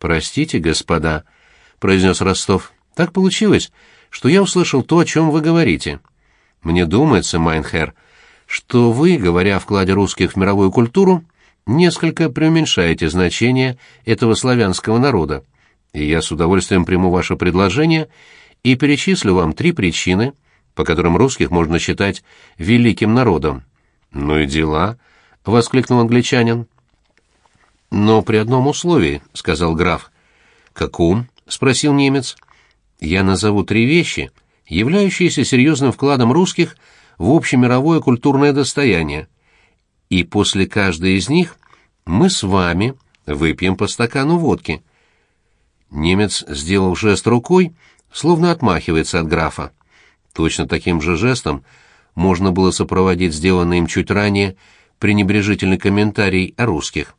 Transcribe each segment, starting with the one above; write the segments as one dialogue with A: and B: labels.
A: «Простите, господа», — произнес Ростов. «Так получилось, что я услышал то, о чем вы говорите. Мне думается, mein Herr, что вы, говоря о вкладе русских в мировую культуру, несколько преуменьшаете значение этого славянского народа. И я с удовольствием приму ваше предложение и перечислю вам три причины, по которым русских можно считать великим народом. «Ну и дела», — воскликнул англичанин. «Но при одном условии», — сказал граф. «Каком?» — спросил немец. «Я назову три вещи, являющиеся серьезным вкладом русских в общемировое культурное достояние. И после каждой из них мы с вами выпьем по стакану водки». Немец сделал жест рукой, словно отмахивается от графа. Точно таким же жестом можно было сопроводить сделанный им чуть ранее пренебрежительный комментарий о русских.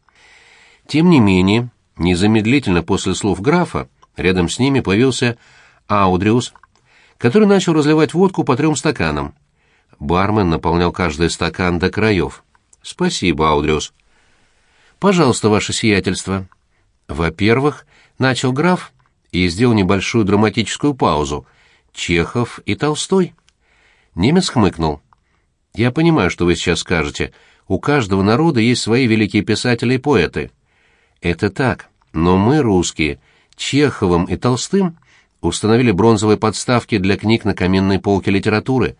A: Тем не менее, незамедлительно после слов графа, рядом с ними появился Аудриус, который начал разливать водку по трем стаканам. Бармен наполнял каждый стакан до краев. «Спасибо, Аудриус». «Пожалуйста, ваше сиятельство». «Во-первых, начал граф и сделал небольшую драматическую паузу. Чехов и Толстой». Немец хмыкнул. «Я понимаю, что вы сейчас скажете. У каждого народа есть свои великие писатели и поэты. Это так, но мы, русские, Чеховым и Толстым установили бронзовые подставки для книг на каменной полке литературы,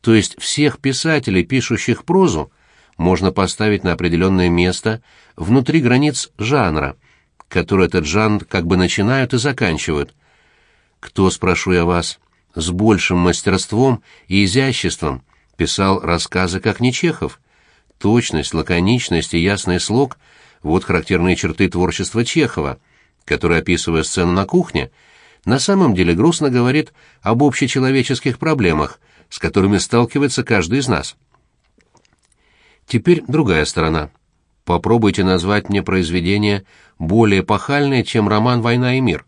A: то есть всех писателей, пишущих прозу, можно поставить на определенное место внутри границ жанра, который этот жанр как бы начинают и заканчивают. Кто, спрошу я вас, с большим мастерством и изяществом писал рассказы, как не Чехов? Точность, лаконичность и ясный слог — вот характерные черты творчества Чехова, который, описывая сцену на кухне, на самом деле грустно говорит об общечеловеческих проблемах, с которыми сталкивается каждый из нас. Теперь другая сторона. Попробуйте назвать мне произведение более пахальное, чем роман «Война и мир».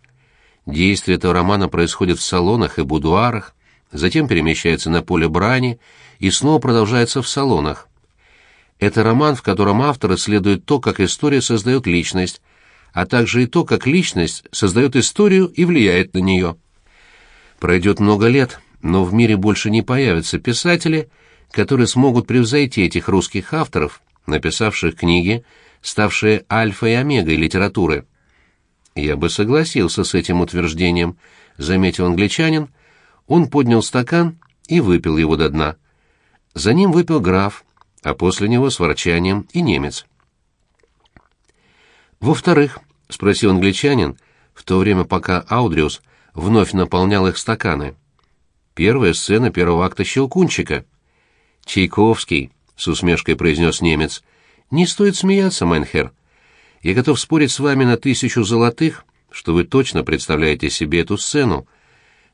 A: Действие этого романа происходит в салонах и будуарах, затем перемещается на поле брани и снова продолжается в салонах. Это роман, в котором автор исследует то, как история создает личность, а также и то, как личность создает историю и влияет на нее. Пройдет много лет, но в мире больше не появятся писатели, которые смогут превзойти этих русских авторов, написавших книги, ставшие альфой и омегой литературы. «Я бы согласился с этим утверждением», — заметил англичанин. Он поднял стакан и выпил его до дна. За ним выпил граф, а после него с ворчанием и немец. «Во-вторых», — спросил англичанин, в то время пока Аудриус вновь наполнял их стаканы. «Первая сцена первого акта «Щелкунчика». «Чайковский», — с усмешкой произнес немец. «Не стоит смеяться, mein Herr. Я готов спорить с вами на тысячу золотых, что вы точно представляете себе эту сцену.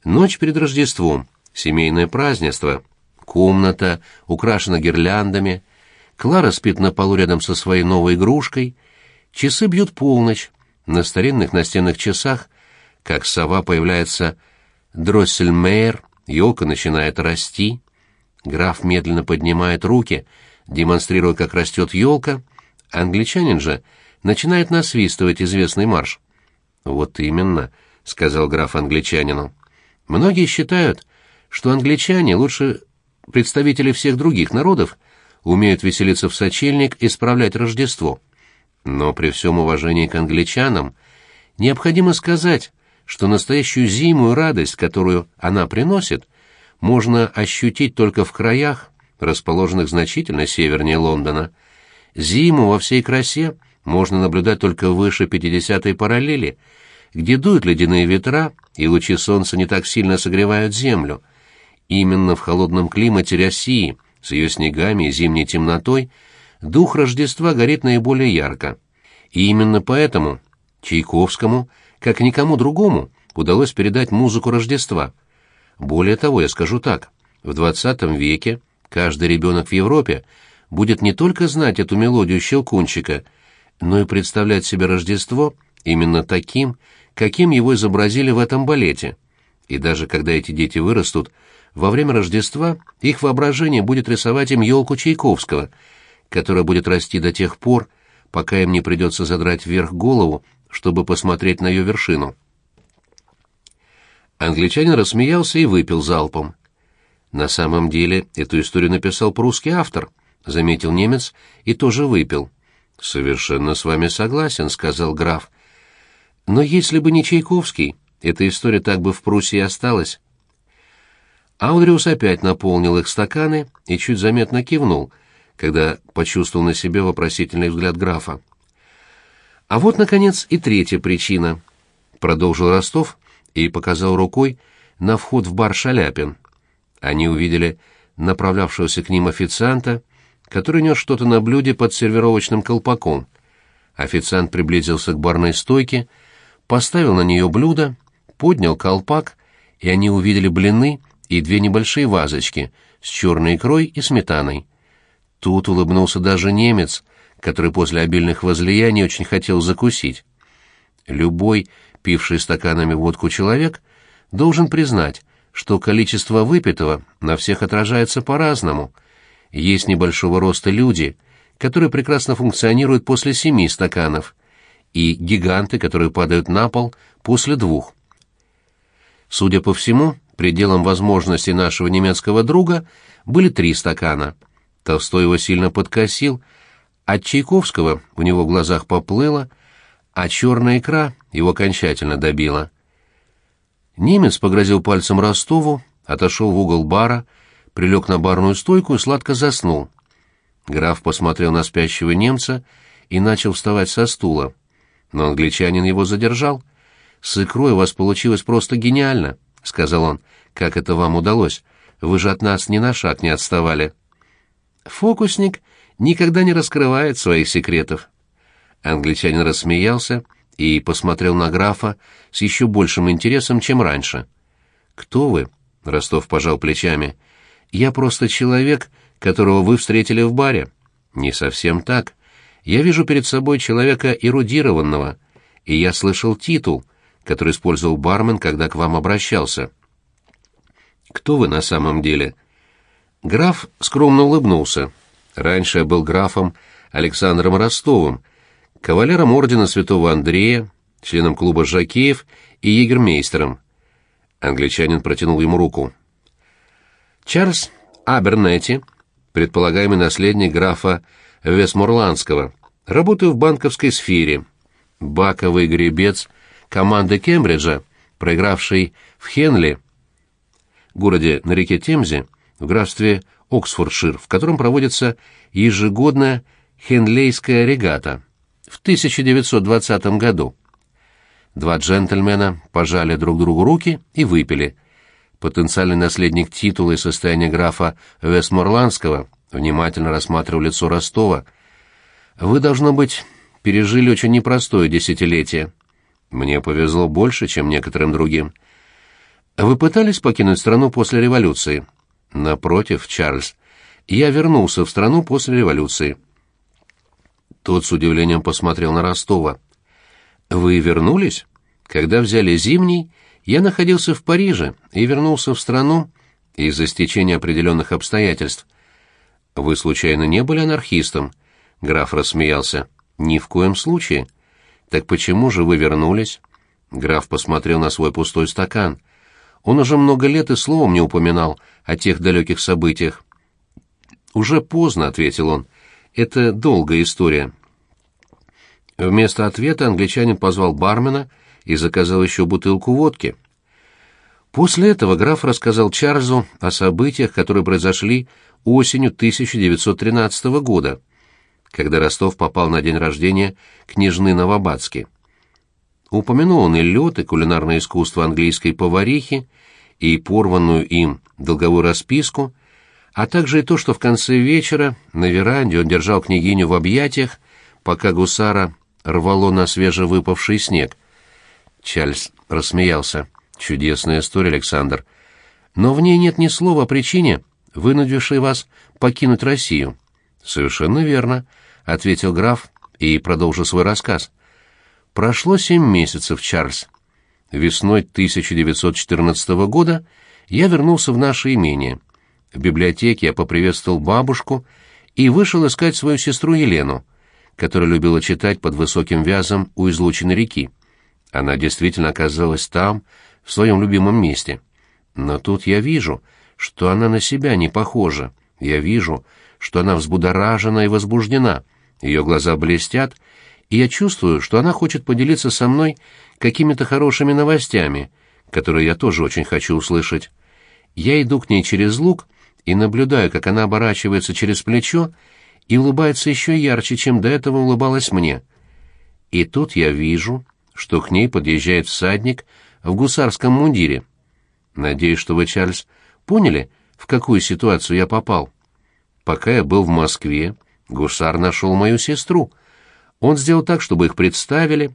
A: Ночь перед Рождеством, семейное празднество, комната украшена гирляндами, Клара спит на полу рядом со своей новой игрушкой, часы бьют полночь, на старинных настенных часах, как сова появляется Дроссельмейер, елка начинает расти, граф медленно поднимает руки, демонстрируя, как растет елка, англичанин же — начинает насвистывать известный марш. «Вот именно», — сказал граф англичанину. «Многие считают, что англичане лучше представители всех других народов умеют веселиться в сочельник и справлять Рождество. Но при всем уважении к англичанам необходимо сказать, что настоящую зиму и радость, которую она приносит, можно ощутить только в краях, расположенных значительно севернее Лондона. Зиму во всей красе можно наблюдать только выше 50-й параллели, где дуют ледяные ветра и лучи солнца не так сильно согревают землю. Именно в холодном климате России, с ее снегами и зимней темнотой, дух Рождества горит наиболее ярко. И именно поэтому Чайковскому, как никому другому, удалось передать музыку Рождества. Более того, я скажу так, в XX веке каждый ребенок в Европе будет не только знать эту мелодию «Щелкунчика», но и представлять себе Рождество именно таким, каким его изобразили в этом балете. И даже когда эти дети вырастут, во время Рождества их воображение будет рисовать им елку Чайковского, которая будет расти до тех пор, пока им не придется задрать вверх голову чтобы посмотреть на ее вершину. Англичанин рассмеялся и выпил залпом. «На самом деле эту историю написал прусский автор», — заметил немец и тоже выпил. «Совершенно с вами согласен», — сказал граф. «Но если бы не Чайковский, эта история так бы в Пруссии осталась». Аудриус опять наполнил их стаканы и чуть заметно кивнул, когда почувствовал на себе вопросительный взгляд графа. «А вот, наконец, и третья причина», — продолжил Ростов и показал рукой на вход в бар «Шаляпин». Они увидели направлявшегося к ним официанта, который нес что-то на блюде под сервировочным колпаком. Официант приблизился к барной стойке, поставил на нее блюдо, поднял колпак, и они увидели блины и две небольшие вазочки с черной икрой и сметаной. Тут улыбнулся даже немец, который после обильных возлияний очень хотел закусить. Любой, пивший стаканами водку человек, должен признать, что количество выпитого на всех отражается по-разному. Есть небольшого роста люди, которые прекрасно функционируют после семи стаканов, и гиганты, которые падают на пол после двух. Судя по всему, пределом возможностей нашего немецкого друга были три стакана. Толстой его сильно подкосил, от Чайковского у него в глазах поплыло, а черная икра его окончательно добила. Немец погрозил пальцем Ростову, отошел в угол бара, прилег на барную стойку и сладко заснул. Граф посмотрел на спящего немца и начал вставать со стула. Но англичанин его задержал. «С икрой у вас получилось просто гениально», — сказал он. «Как это вам удалось? Вы же от нас ни на шаг не отставали». «Фокусник никогда не раскрывает своих секретов». Англичанин рассмеялся и посмотрел на графа с еще большим интересом, чем раньше. «Кто вы?» — Ростов пожал плечами. «Я просто человек, которого вы встретили в баре». «Не совсем так. Я вижу перед собой человека эрудированного, и я слышал титул, который использовал бармен, когда к вам обращался». «Кто вы на самом деле?» Граф скромно улыбнулся. «Раньше я был графом Александром Ростовым, кавалером ордена Святого Андрея, членом клуба Жакеев и егермейстером. Англичанин протянул ему руку. Чарльз Абернетти, предполагаемый наследник графа Весморландского, работаю в банковской сфере. Баковый гребец команды Кембриджа, проигравший в Хенли, городе на реке Темзе, в графстве Оксфордшир, в котором проводится ежегодная Хенлейская регата в 1920 году. Два джентльмена пожали друг другу руки и выпили. Потенциальный наследник титула и состояния графа Вестморландского внимательно рассматривал лицо Ростова. «Вы, должно быть, пережили очень непростое десятилетие. Мне повезло больше, чем некоторым другим. Вы пытались покинуть страну после революции?» «Напротив, Чарльз, я вернулся в страну после революции». Тот с удивлением посмотрел на Ростова. «Вы вернулись? Когда взяли зимний, я находился в Париже и вернулся в страну из-за стечения определенных обстоятельств. Вы, случайно, не были анархистом?» Граф рассмеялся. «Ни в коем случае. Так почему же вы вернулись?» Граф посмотрел на свой пустой стакан. Он уже много лет и словом не упоминал о тех далеких событиях. «Уже поздно», — ответил он. Это долгая история. Вместо ответа англичанин позвал бармена и заказал еще бутылку водки. После этого граф рассказал Чарльзу о событиях, которые произошли осенью 1913 года, когда Ростов попал на день рождения княжны Новобадски. Упомянул он и лед, и кулинарное искусство английской поварихи, и порванную им долговую расписку — а также и то, что в конце вечера на веранде он держал княгиню в объятиях, пока гусара рвало на свежевыпавший снег. Чарльз рассмеялся. «Чудесная история, Александр. Но в ней нет ни слова о причине, вынудившей вас покинуть Россию». «Совершенно верно», — ответил граф и продолжил свой рассказ. «Прошло семь месяцев, Чарльз. Весной 1914 года я вернулся в наше имение». В библиотеке я поприветствовал бабушку и вышел искать свою сестру Елену, которая любила читать под высоким вязом у излученной реки. Она действительно оказалась там, в своем любимом месте. Но тут я вижу, что она на себя не похожа. Я вижу, что она взбудоражена и возбуждена. Ее глаза блестят, и я чувствую, что она хочет поделиться со мной какими-то хорошими новостями, которые я тоже очень хочу услышать. Я иду к ней через луг и наблюдаю, как она оборачивается через плечо и улыбается еще ярче, чем до этого улыбалась мне. И тут я вижу, что к ней подъезжает всадник в гусарском мундире. Надеюсь, что вы, Чарльз, поняли, в какую ситуацию я попал. Пока я был в Москве, гусар нашел мою сестру. Он сделал так, чтобы их представили,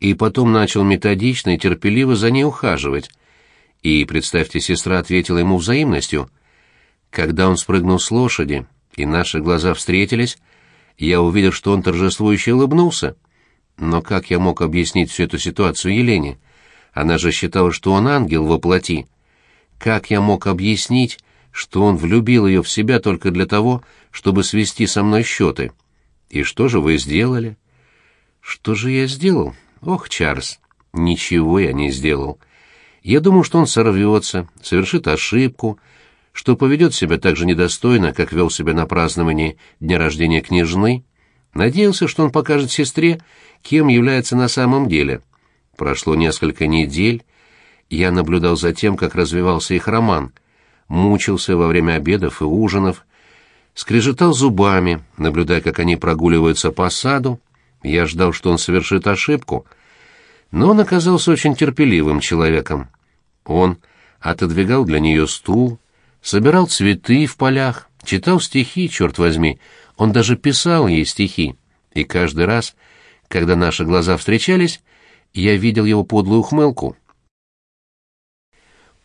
A: и потом начал методично и терпеливо за ней ухаживать. И, представьте, сестра ответила ему взаимностью. Когда он спрыгнул с лошади, и наши глаза встретились, я увидел, что он торжествующе улыбнулся. Но как я мог объяснить всю эту ситуацию Елене? Она же считала, что он ангел во плоти. Как я мог объяснить, что он влюбил ее в себя только для того, чтобы свести со мной счеты? И что же вы сделали? Что же я сделал? Ох, Чарльз, ничего я не сделал. Я думал, что он сорвется, совершит ошибку, что поведет себя так же недостойно, как вел себя на праздновании дня рождения княжны. Надеялся, что он покажет сестре, кем является на самом деле. Прошло несколько недель. Я наблюдал за тем, как развивался их роман. Мучился во время обедов и ужинов. Скрежетал зубами, наблюдая, как они прогуливаются по саду. Я ждал, что он совершит ошибку. Но он оказался очень терпеливым человеком. Он отодвигал для нее стул, собирал цветы в полях, читал стихи, черт возьми. Он даже писал ей стихи. И каждый раз, когда наши глаза встречались, я видел его подлую ухмылку.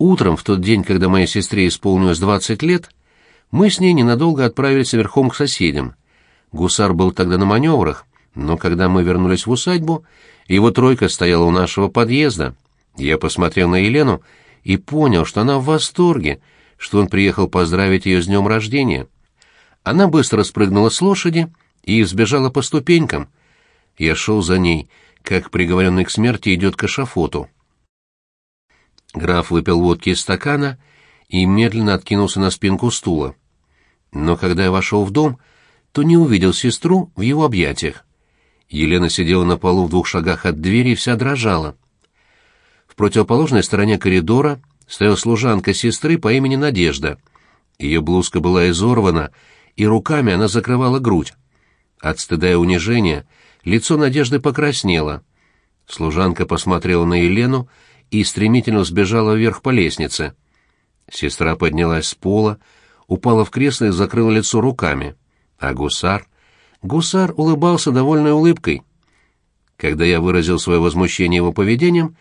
A: Утром, в тот день, когда моей сестре исполнилось двадцать лет, мы с ней ненадолго отправились верхом к соседям. Гусар был тогда на маневрах, но когда мы вернулись в усадьбу, его тройка стояла у нашего подъезда. Я посмотрел на Елену и понял, что она в восторге, что он приехал поздравить ее с днем рождения. Она быстро спрыгнула с лошади и взбежала по ступенькам. Я шел за ней, как приговоренный к смерти идет к эшафоту. Граф выпил водки из стакана и медленно откинулся на спинку стула. Но когда я вошел в дом, то не увидел сестру в его объятиях. Елена сидела на полу в двух шагах от двери и вся дрожала. В противоположной стороне коридора стояла служанка сестры по имени Надежда. Ее блузка была изорвана, и руками она закрывала грудь. От стыда и унижения лицо Надежды покраснело. Служанка посмотрела на Елену и стремительно сбежала вверх по лестнице. Сестра поднялась с пола, упала в кресло и закрыла лицо руками. А гусар... Гусар улыбался довольной улыбкой. Когда я выразил свое возмущение его поведением,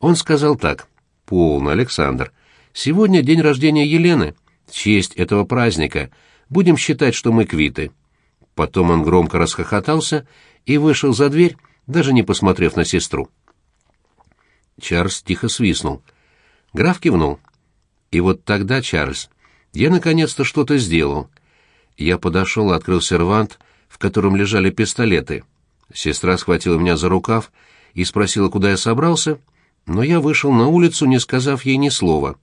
A: он сказал так. «Полно, Александр. Сегодня день рождения Елены. В честь этого праздника будем считать, что мы квиты». Потом он громко расхохотался и вышел за дверь, даже не посмотрев на сестру. Чарльз тихо свистнул. Граф кивнул. И вот тогда, Чарльз, я наконец-то что-то сделал. Я подошел и открыл сервант, в котором лежали пистолеты. Сестра схватила меня за рукав и спросила, куда я собрался, но я вышел на улицу, не сказав ей ни слова.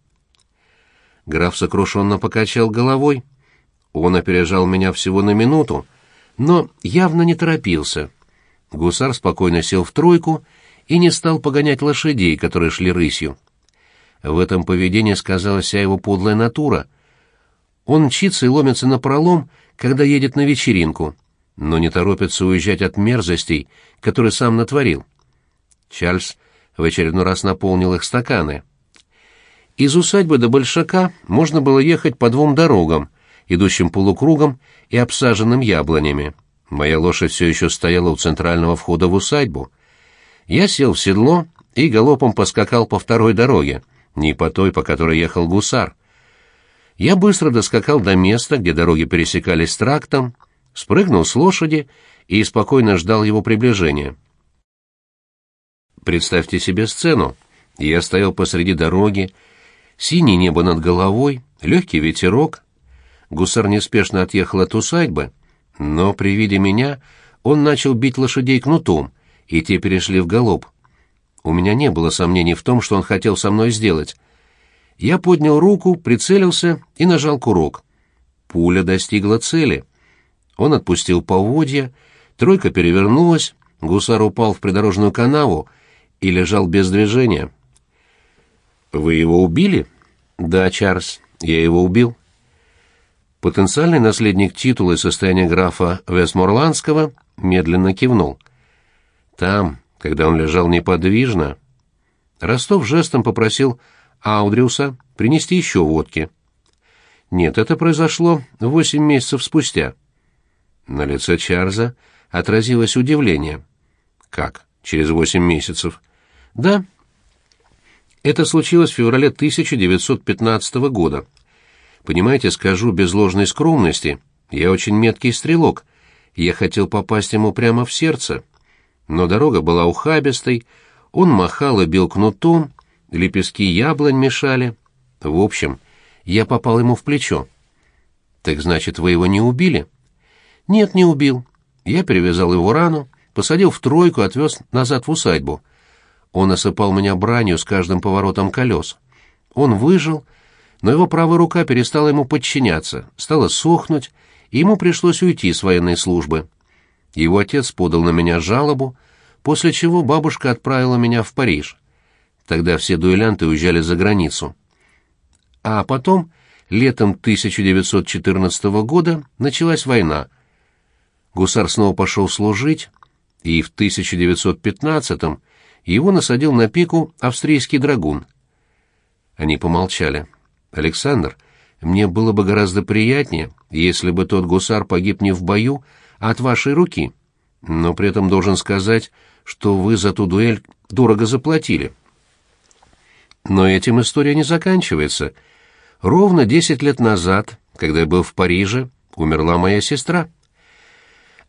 A: Граф сокрушенно покачал головой. Он опережал меня всего на минуту, но явно не торопился. Гусар спокойно сел в тройку и не стал погонять лошадей, которые шли рысью. В этом поведении сказалась вся его подлая натура. Он мчится и ломится на пролом, когда едет на вечеринку — но не торопится уезжать от мерзостей, которые сам натворил. Чарльз в очередной раз наполнил их стаканы. Из усадьбы до Большака можно было ехать по двум дорогам, идущим полукругом и обсаженным яблонями. Моя лошадь все еще стояла у центрального входа в усадьбу. Я сел в седло и галопом поскакал по второй дороге, не по той, по которой ехал гусар. Я быстро доскакал до места, где дороги пересекались трактом, спрыгнул с лошади и спокойно ждал его приближения. Представьте себе сцену. Я стоял посреди дороги, синее небо над головой, легкий ветерок. Гусар неспешно отъехал от усадьбы, Но при виде меня он начал бить лошадей кнутом, и те перешли в галоп. У меня не было сомнений в том, что он хотел со мной сделать. Я поднял руку, прицелился и нажал курок. Пуля достигла цели. Он отпустил поводья, тройка перевернулась, гусар упал в придорожную канаву и лежал без движения. «Вы его убили?» «Да, Чарльз, я его убил». Потенциальный наследник титула и состояния графа Вестморландского медленно кивнул. Там, когда он лежал неподвижно, Ростов жестом попросил Аудриуса принести еще водки. Нет, это произошло восемь месяцев спустя. На лице Чарльза отразилось удивление. Как? Через восемь месяцев? Да. Это случилось в феврале 1915 года. Понимаете, скажу без ложной скромности, я очень меткий стрелок. Я хотел попасть ему прямо в сердце. Но дорога была ухабистой, он махал и бил кнутом, лепестки яблонь мешали. В общем, я попал ему в плечо. «Так значит, вы его не убили?» «Нет, не убил. Я перевязал его рану, посадил в тройку, отвез назад в усадьбу. Он осыпал меня бранью с каждым поворотом колес. Он выжил, но его правая рука перестала ему подчиняться, стала сохнуть, и ему пришлось уйти с военной службы. Его отец подал на меня жалобу, после чего бабушка отправила меня в Париж. Тогда все дуэлянты уезжали за границу. А потом, летом 1914 года, началась война. Гусар снова пошел служить, и в 1915-м его насадил на пику австрийский драгун. Они помолчали. «Александр, мне было бы гораздо приятнее, если бы тот гусар погиб не в бою, от вашей руки. Но при этом должен сказать, что вы за ту дуэль дорого заплатили». Но этим история не заканчивается. Ровно десять лет назад, когда я был в Париже, умерла моя сестра.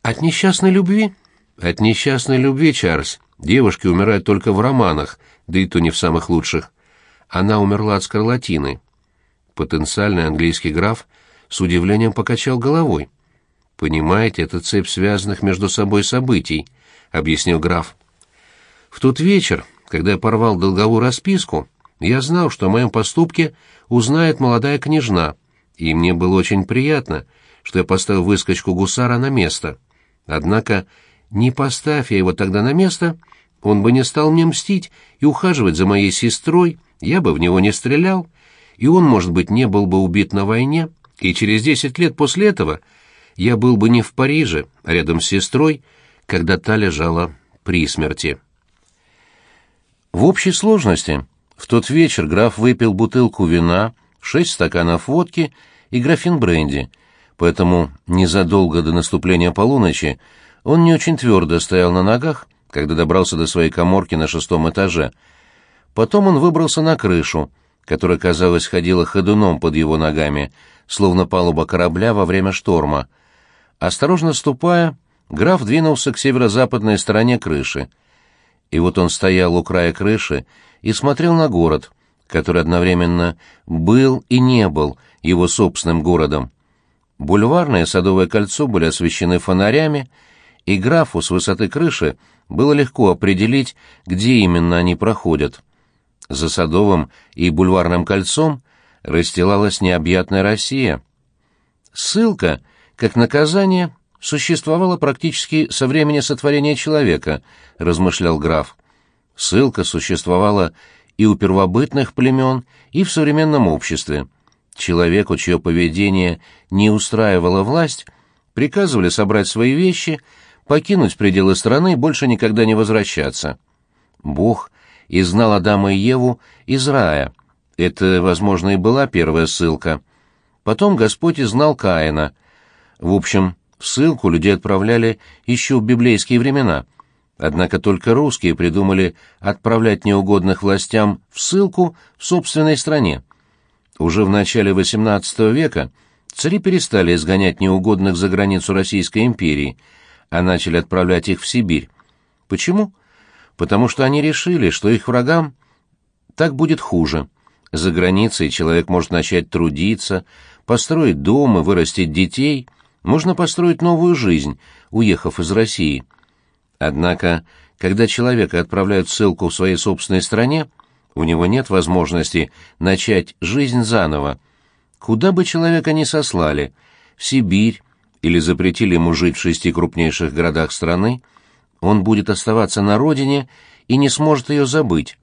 A: От несчастной любви? От несчастной любви, Чарльз. Девушки умирают только в романах, да и то не в самых лучших. Она умерла от скарлатины. Потенциальный английский граф с удивлением покачал головой. «Понимаете, это цепь связанных между собой событий», — объяснил граф. «В тот вечер, когда я порвал долговую расписку, я знал, что о моем поступке узнает молодая княжна, и мне было очень приятно, что я поставил выскочку гусара на место. Однако, не поставь я его тогда на место, он бы не стал мне мстить и ухаживать за моей сестрой, я бы в него не стрелял, и он, может быть, не был бы убит на войне, и через десять лет после этого я был бы не в Париже, а рядом с сестрой, когда та лежала при смерти. В общей сложности в тот вечер граф выпил бутылку вина, шесть стаканов водки и графин бренди, поэтому незадолго до наступления полуночи он не очень твердо стоял на ногах, когда добрался до своей коморки на шестом этаже. Потом он выбрался на крышу, которая, казалось, ходила ходуном под его ногами, словно палуба корабля во время шторма. Осторожно ступая, граф двинулся к северо-западной стороне крыши. И вот он стоял у края крыши и смотрел на город, который одновременно был и не был его собственным городом. Бульварное Садовое кольцо были освещены фонарями, и графу с высоты крыши было легко определить, где именно они проходят. За Садовым и Бульварным кольцом расстилалась необъятная Россия. Ссылка, как наказание, существовала практически со времени сотворения человека, размышлял граф. Ссылка существовала и у первобытных племен, и в современном обществе. Человеку, чье поведение не устраивала власть, приказывали собрать свои вещи, покинуть пределы страны и больше никогда не возвращаться. Бог изгнал Адама и Еву из рая. Это, возможно, и была первая ссылка. Потом Господь изгнал Каина. В общем, в ссылку людей отправляли еще в библейские времена — Однако только русские придумали отправлять неугодных властям в ссылку в собственной стране. Уже в начале XVIII века цари перестали изгонять неугодных за границу Российской империи, а начали отправлять их в Сибирь. Почему? Потому что они решили, что их врагам так будет хуже. За границей человек может начать трудиться, построить дом и вырастить детей, можно построить новую жизнь, уехав из России. Однако, когда человека отправляют в ссылку в своей собственной стране, у него нет возможности начать жизнь заново. Куда бы человека ни сослали, в Сибирь или запретили ему жить в шести крупнейших городах страны, он будет оставаться на родине и не сможет ее забыть.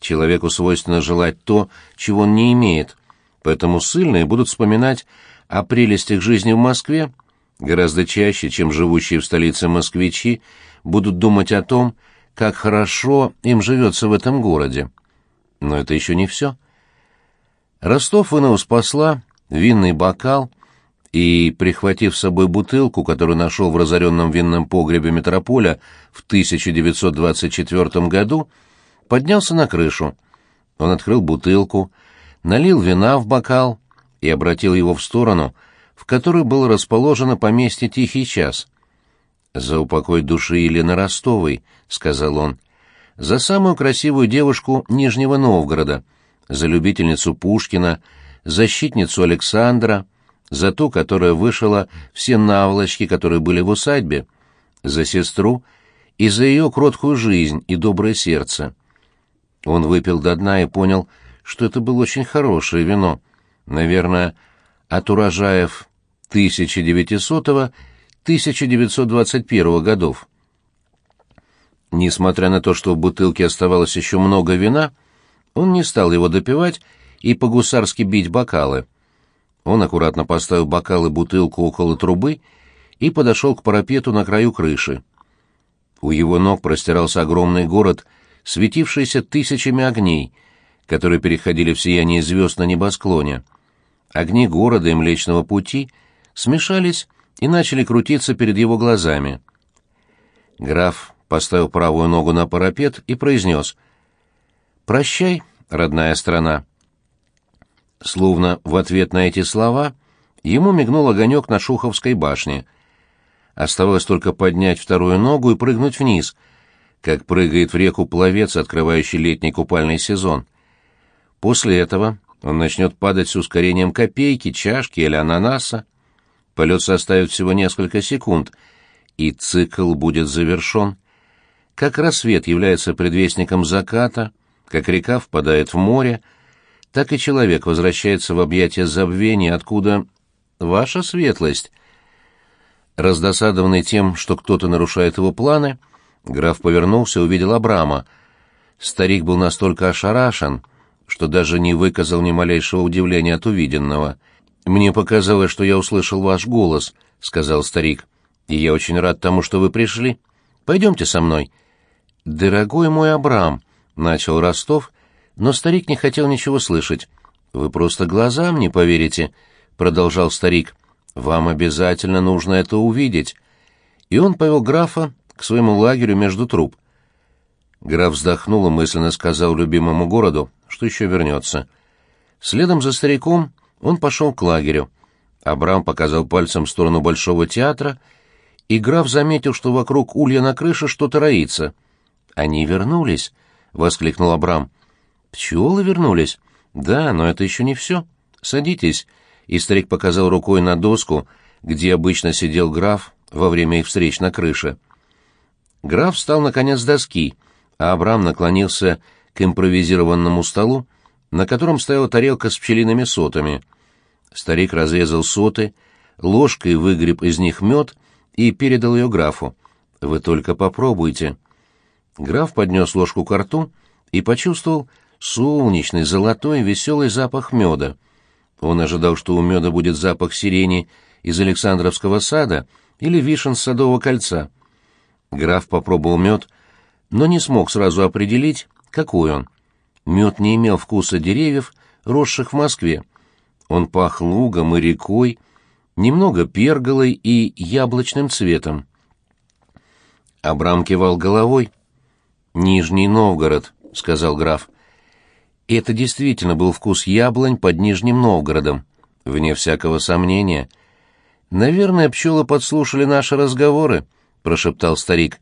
A: Человеку свойственно желать то, чего он не имеет, поэтому ссыльные будут вспоминать о прелестях жизни в Москве гораздо чаще, чем живущие в столице москвичи будут думать о том, как хорошо им живется в этом городе. Но это еще не все. Ростов вынул с винный бокал и, прихватив с собой бутылку, которую нашел в разоренном винном погребе метрополя в 1924 году, поднялся на крышу. Он открыл бутылку, налил вина в бокал и обратил его в сторону, в которой было расположено поместье «Тихий час». «За упокой души Елены Ростовой», — сказал он, — «за самую красивую девушку Нижнего Новгорода, за любительницу Пушкина, защитницу Александра, за ту, которая вышила все наволочки, которые были в усадьбе, за сестру и за ее кроткую жизнь и доброе сердце. Он выпил до дна и понял, что это было очень хорошее вино, наверное, от урожаев 1900-1921 годов. Несмотря на то, что в бутылке оставалось еще много вина, он не стал его допивать и по-гусарски бить бокалы. Он аккуратно поставил бокал и бутылку около трубы и подошел к парапету на краю крыши. У его ног простирался огромный город, светившийся тысячами огней, которые переходили в сияние звезд на небосклоне. Огни города и Млечного Пути смешались и начали крутиться перед его глазами. Граф поставил правую ногу на парапет и произнес «Прощай, родная страна». Словно в ответ на эти слова ему мигнул огонек на Шуховской башне. Оставалось только поднять вторую ногу и прыгнуть вниз, как прыгает в реку пловец, открывающий летний купальный сезон. После этого он начнет падать с ускорением копейки, чашки или ананаса. Полет составит всего несколько секунд, и цикл будет завершен. Как рассвет является предвестником заката, как река впадает в море, так и человек возвращается в объятия забвения, откуда ваша светлость. Раздосадованный тем, что кто-то нарушает его планы, граф повернулся и увидел Абрама. Старик был настолько ошарашен, что даже не выказал ни малейшего удивления от увиденного. «Мне показалось, что я услышал ваш голос», — сказал старик. «И я очень рад тому, что вы пришли. Пойдемте со мной». «Дорогой мой Абрам», — начал Ростов, но старик не хотел ничего слышать. «Вы просто глазам не поверите», — продолжал старик. «Вам обязательно нужно это увидеть». И он повел графа к своему лагерю между труб. Граф вздохнул и мысленно сказал любимому городу, что еще вернется. Следом за стариком он пошел к лагерю. Абрам показал пальцем в сторону Большого театра, и граф заметил, что вокруг улья на крыше что-то роится. «Они вернулись!» — воскликнул Абрам. «Пчелы вернулись?» «Да, но это еще не все. Садитесь». И старик показал рукой на доску, где обычно сидел граф во время их встреч на крыше. Граф встал на конец доски, а Абрам наклонился к импровизированному столу, на котором стояла тарелка с пчелиными сотами. Старик разрезал соты, ложкой выгреб из них мед и передал ее графу. «Вы только попробуйте». Граф поднес ложку к рту и почувствовал, солнечный, золотой, веселый запах меда. Он ожидал, что у меда будет запах сирени из Александровского сада или вишен с Садового кольца. Граф попробовал мед, но не смог сразу определить, какой он. Мед не имел вкуса деревьев, росших в Москве. Он пах лугом и рекой, немного перголой и яблочным цветом. Абрам кивал головой. «Нижний Новгород», — сказал граф. И это действительно был вкус яблонь под Нижним Новгородом, вне всякого сомнения. «Наверное, пчелы подслушали наши разговоры», — прошептал старик.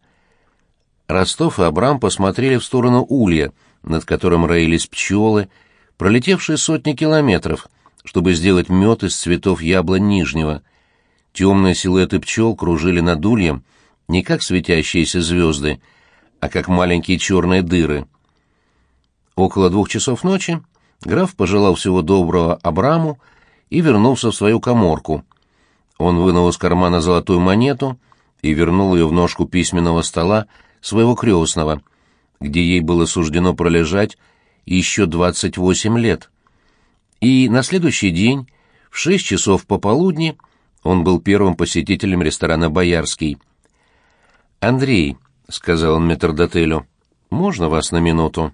A: Ростов и Абрам посмотрели в сторону улья, над которым роились пчелы, пролетевшие сотни километров, чтобы сделать мед из цветов яблонь Нижнего. Темные силуэты пчел кружили над ульем не как светящиеся звезды, а как маленькие черные дыры. Около двух часов ночи граф пожелал всего доброго Абраму и вернулся в свою коморку. Он вынул из кармана золотую монету и вернул ее в ножку письменного стола своего крестного, где ей было суждено пролежать еще двадцать восемь лет. И на следующий день, в шесть часов пополудни, он был первым посетителем ресторана «Боярский». «Андрей», — сказал он метрдотелю, — «можно вас на минуту?»